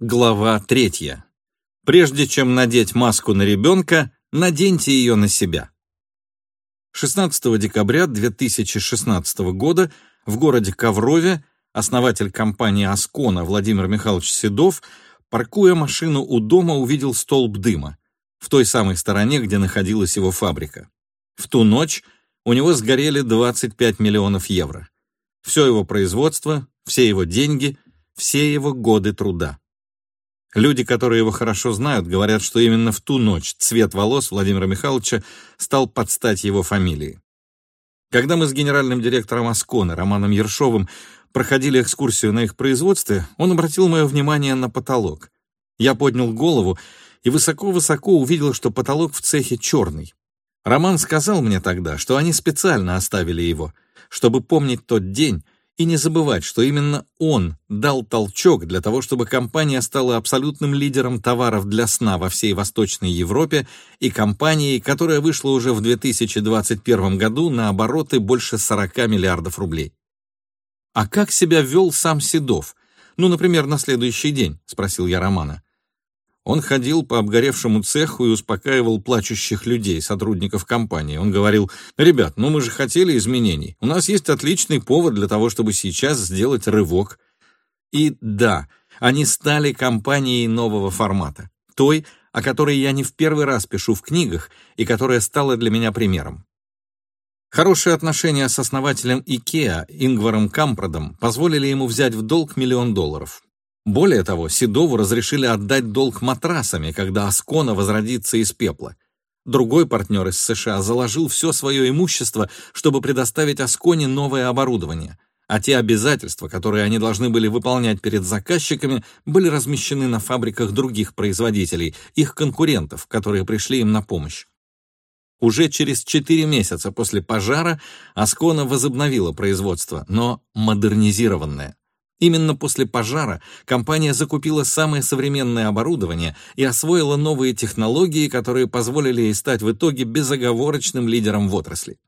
Глава третья. Прежде чем надеть маску на ребенка, наденьте ее на себя. 16 декабря 2016 года в городе Коврове основатель компании «Аскона» Владимир Михайлович Седов, паркуя машину у дома, увидел столб дыма в той самой стороне, где находилась его фабрика. В ту ночь у него сгорели 25 миллионов евро. Все его производство, все его деньги, все его годы труда. Люди, которые его хорошо знают, говорят, что именно в ту ночь цвет волос Владимира Михайловича стал под стать его фамилии. Когда мы с генеральным директором Аскона Романом Ершовым проходили экскурсию на их производстве, он обратил мое внимание на потолок. Я поднял голову и высоко-высоко увидел, что потолок в цехе черный. Роман сказал мне тогда, что они специально оставили его, чтобы помнить тот день, и не забывать, что именно он дал толчок для того, чтобы компания стала абсолютным лидером товаров для сна во всей Восточной Европе и компанией, которая вышла уже в 2021 году на обороты больше 40 миллиардов рублей. «А как себя вел сам Седов? Ну, например, на следующий день?» — спросил я Романа. Он ходил по обгоревшему цеху и успокаивал плачущих людей, сотрудников компании. Он говорил, «Ребят, ну мы же хотели изменений. У нас есть отличный повод для того, чтобы сейчас сделать рывок». И да, они стали компанией нового формата. Той, о которой я не в первый раз пишу в книгах и которая стала для меня примером. Хорошие отношения с основателем IKEA Ингваром Кампрадом позволили ему взять в долг миллион долларов. Более того, Седову разрешили отдать долг матрасами, когда Аскона возродится из пепла. Другой партнер из США заложил все свое имущество, чтобы предоставить Асконе новое оборудование, а те обязательства, которые они должны были выполнять перед заказчиками, были размещены на фабриках других производителей, их конкурентов, которые пришли им на помощь. Уже через 4 месяца после пожара Аскона возобновила производство, но модернизированное. Именно после пожара компания закупила самое современное оборудование и освоила новые технологии, которые позволили ей стать в итоге безоговорочным лидером в отрасли.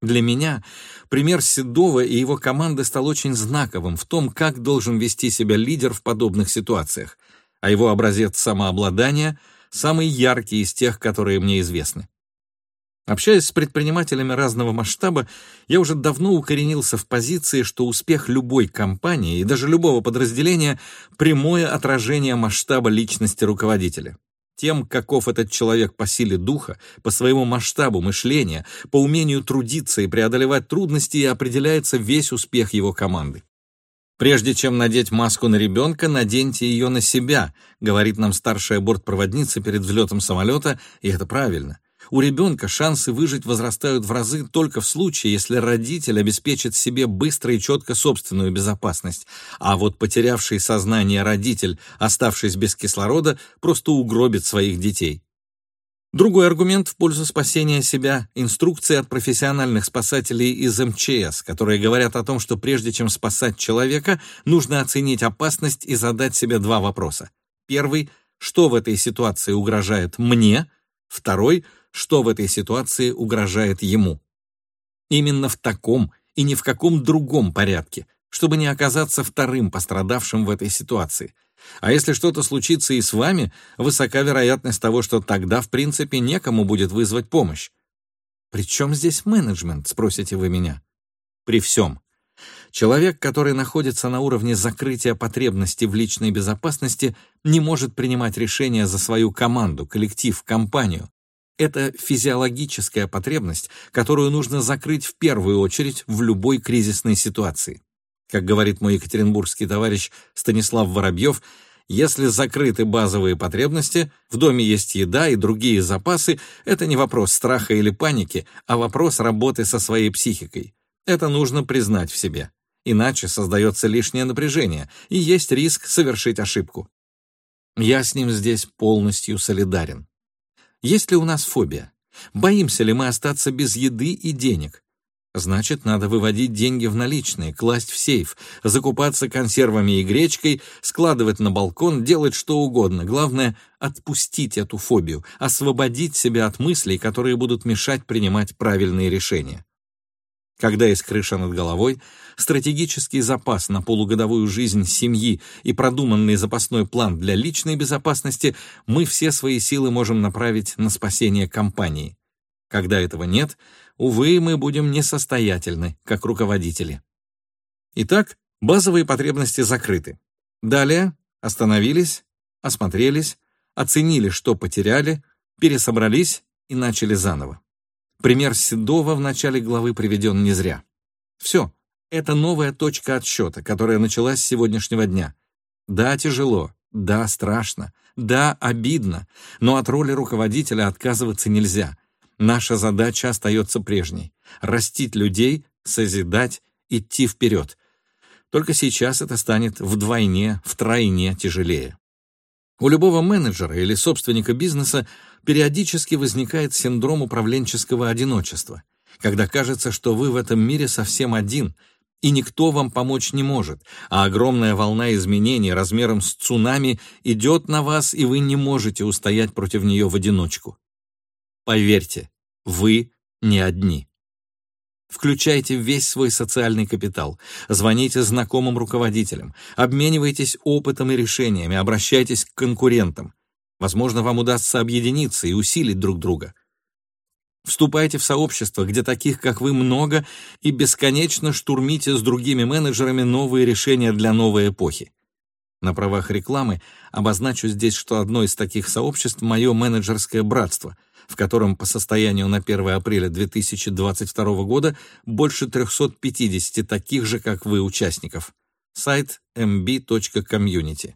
Для меня пример Седова и его команды стал очень знаковым в том, как должен вести себя лидер в подобных ситуациях, а его образец самообладания — самый яркий из тех, которые мне известны. Общаясь с предпринимателями разного масштаба, я уже давно укоренился в позиции, что успех любой компании и даже любого подразделения – прямое отражение масштаба личности руководителя. Тем, каков этот человек по силе духа, по своему масштабу мышления, по умению трудиться и преодолевать трудности, и определяется весь успех его команды. «Прежде чем надеть маску на ребенка, наденьте ее на себя», говорит нам старшая бортпроводница перед взлетом самолета, и это правильно – у ребенка шансы выжить возрастают в разы только в случае, если родитель обеспечит себе быстро и четко собственную безопасность, а вот потерявший сознание родитель, оставшись без кислорода, просто угробит своих детей. Другой аргумент в пользу спасения себя – инструкции от профессиональных спасателей из МЧС, которые говорят о том, что прежде чем спасать человека, нужно оценить опасность и задать себе два вопроса. Первый – что в этой ситуации угрожает мне? Второй – что в этой ситуации угрожает ему. Именно в таком и ни в каком другом порядке, чтобы не оказаться вторым пострадавшим в этой ситуации. А если что-то случится и с вами, высока вероятность того, что тогда, в принципе, некому будет вызвать помощь. «При чем здесь менеджмент?» — спросите вы меня. При всем. Человек, который находится на уровне закрытия потребностей в личной безопасности, не может принимать решения за свою команду, коллектив, компанию. Это физиологическая потребность, которую нужно закрыть в первую очередь в любой кризисной ситуации. Как говорит мой екатеринбургский товарищ Станислав Воробьев, если закрыты базовые потребности, в доме есть еда и другие запасы, это не вопрос страха или паники, а вопрос работы со своей психикой. Это нужно признать в себе. Иначе создается лишнее напряжение, и есть риск совершить ошибку. Я с ним здесь полностью солидарен. Есть ли у нас фобия? Боимся ли мы остаться без еды и денег? Значит, надо выводить деньги в наличные, класть в сейф, закупаться консервами и гречкой, складывать на балкон, делать что угодно. Главное — отпустить эту фобию, освободить себя от мыслей, которые будут мешать принимать правильные решения. Когда есть крыша над головой, стратегический запас на полугодовую жизнь семьи и продуманный запасной план для личной безопасности, мы все свои силы можем направить на спасение компании. Когда этого нет, увы, мы будем несостоятельны, как руководители. Итак, базовые потребности закрыты. Далее остановились, осмотрелись, оценили, что потеряли, пересобрались и начали заново. Пример Седова в начале главы приведен не зря. Все, это новая точка отсчета, которая началась с сегодняшнего дня. Да, тяжело, да, страшно, да, обидно, но от роли руководителя отказываться нельзя. Наша задача остается прежней — растить людей, созидать, идти вперед. Только сейчас это станет вдвойне, втройне тяжелее. У любого менеджера или собственника бизнеса периодически возникает синдром управленческого одиночества, когда кажется, что вы в этом мире совсем один, и никто вам помочь не может, а огромная волна изменений размером с цунами идет на вас, и вы не можете устоять против нее в одиночку. Поверьте, вы не одни. Включайте весь свой социальный капитал, звоните знакомым руководителям, обменивайтесь опытом и решениями, обращайтесь к конкурентам. Возможно, вам удастся объединиться и усилить друг друга. Вступайте в сообщество, где таких, как вы, много, и бесконечно штурмите с другими менеджерами новые решения для новой эпохи. На правах рекламы обозначу здесь, что одно из таких сообществ — мое менеджерское братство — в котором по состоянию на 1 апреля 2022 года больше 350 таких же, как вы, участников. Сайт mb.community.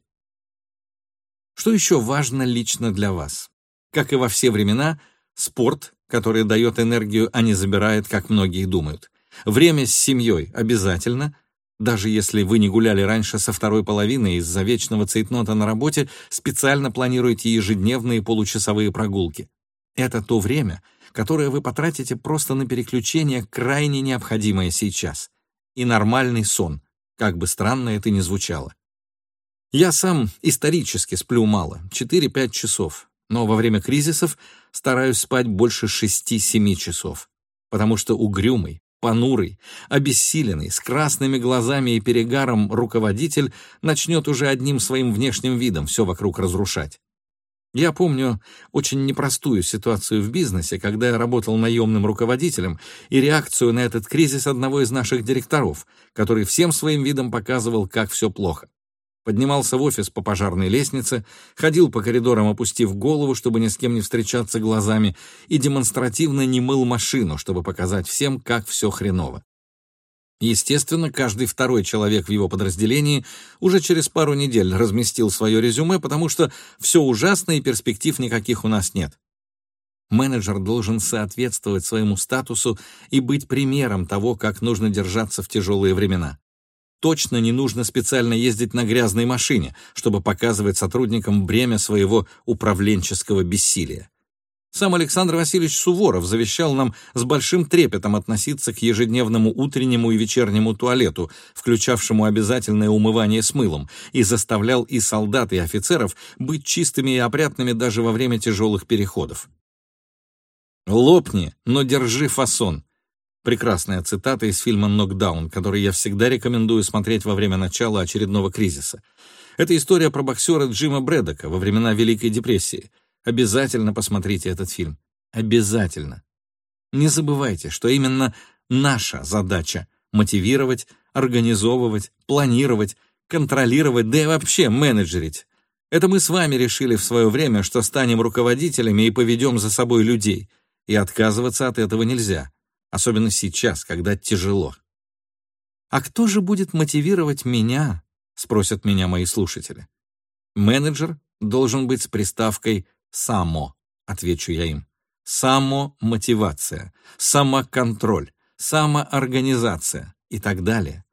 Что еще важно лично для вас? Как и во все времена, спорт, который дает энергию, а не забирает, как многие думают. Время с семьей обязательно, даже если вы не гуляли раньше со второй половины из-за вечного цейтнота на работе, специально планируете ежедневные получасовые прогулки. Это то время, которое вы потратите просто на переключение, крайне необходимое сейчас. И нормальный сон, как бы странно это ни звучало. Я сам исторически сплю мало, 4-5 часов, но во время кризисов стараюсь спать больше 6-7 часов, потому что угрюмый, понурый, обессиленный, с красными глазами и перегаром руководитель начнет уже одним своим внешним видом все вокруг разрушать. Я помню очень непростую ситуацию в бизнесе, когда я работал наемным руководителем, и реакцию на этот кризис одного из наших директоров, который всем своим видом показывал, как все плохо. Поднимался в офис по пожарной лестнице, ходил по коридорам, опустив голову, чтобы ни с кем не встречаться глазами, и демонстративно не мыл машину, чтобы показать всем, как все хреново. Естественно, каждый второй человек в его подразделении уже через пару недель разместил свое резюме, потому что все ужасно и перспектив никаких у нас нет. Менеджер должен соответствовать своему статусу и быть примером того, как нужно держаться в тяжелые времена. Точно не нужно специально ездить на грязной машине, чтобы показывать сотрудникам бремя своего управленческого бессилия. Сам Александр Васильевич Суворов завещал нам с большим трепетом относиться к ежедневному утреннему и вечернему туалету, включавшему обязательное умывание с мылом, и заставлял и солдат, и офицеров быть чистыми и опрятными даже во время тяжелых переходов. «Лопни, но держи фасон», Прекрасная цитата из фильма «Нокдаун», который я всегда рекомендую смотреть во время начала очередного кризиса. Это история про боксера Джима Брэдока во времена Великой депрессии. Обязательно посмотрите этот фильм. Обязательно. Не забывайте, что именно наша задача — мотивировать, организовывать, планировать, контролировать, да и вообще менеджерить. Это мы с вами решили в свое время, что станем руководителями и поведем за собой людей. И отказываться от этого нельзя. Особенно сейчас, когда тяжело. «А кто же будет мотивировать меня?» — спросят меня мои слушатели. Менеджер должен быть с приставкой «само», — отвечу я им. Самомотивация, самоконтроль, самоорганизация и так далее.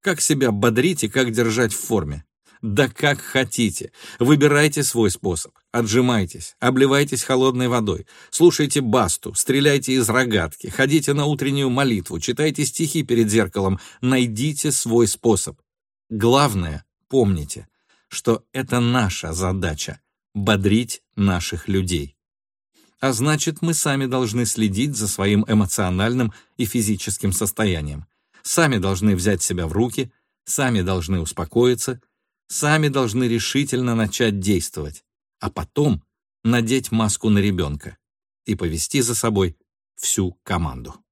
Как себя бодрить и как держать в форме? Да как хотите. Выбирайте свой способ. Отжимайтесь, обливайтесь холодной водой, слушайте басту, стреляйте из рогатки, ходите на утреннюю молитву, читайте стихи перед зеркалом, найдите свой способ. Главное, помните, что это наша задача бодрить наших людей. а значит, мы сами должны следить за своим эмоциональным и физическим состоянием. Сами должны взять себя в руки, сами должны успокоиться, сами должны решительно начать действовать, а потом надеть маску на ребенка и повести за собой всю команду.